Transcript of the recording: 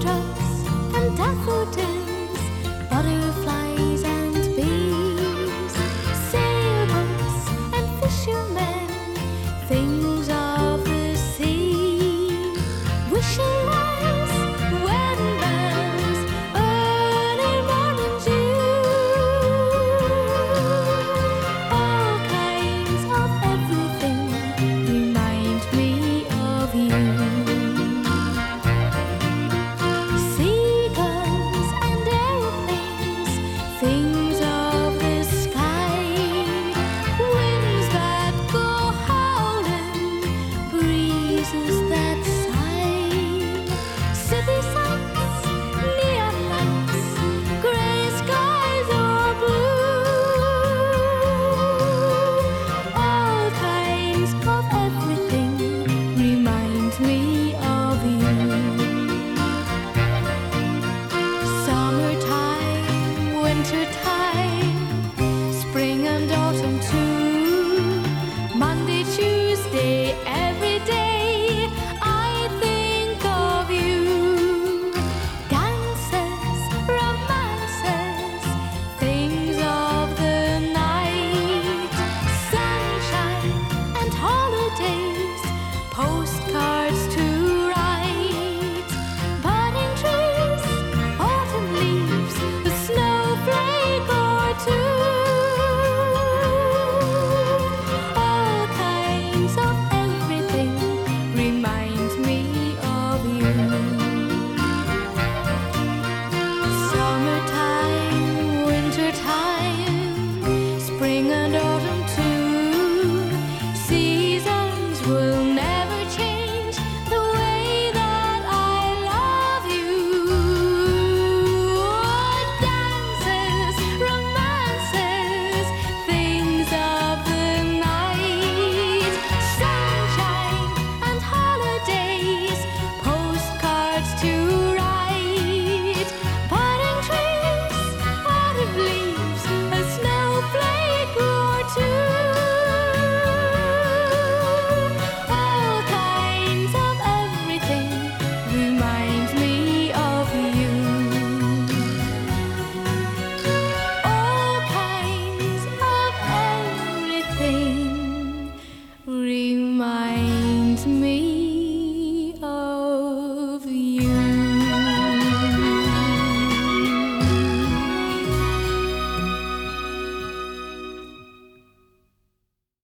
snowdrops and daffodils, butterflies and bees, sailboats and fishermen, things.